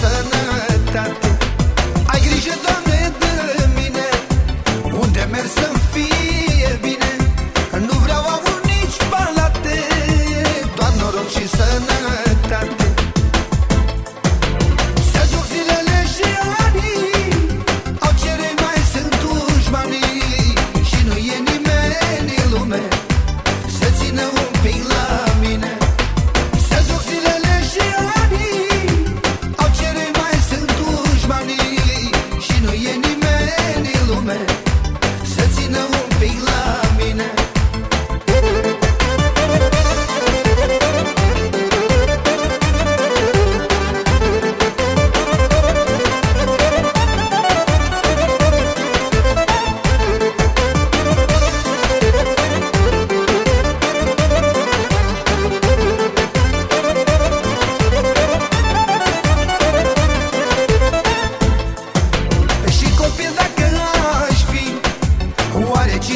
sun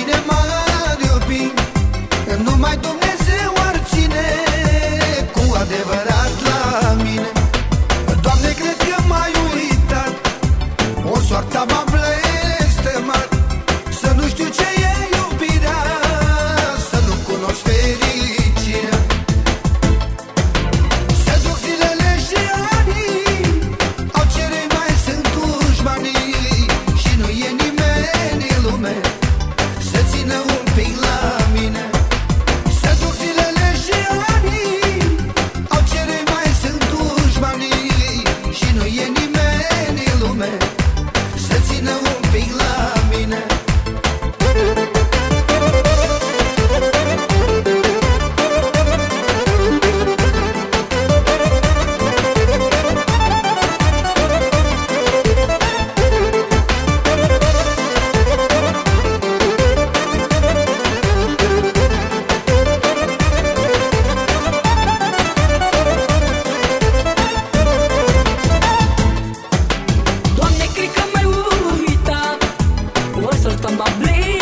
mine m-ar iubi Numai Dumnezeu ar ține Cu adevărat. blame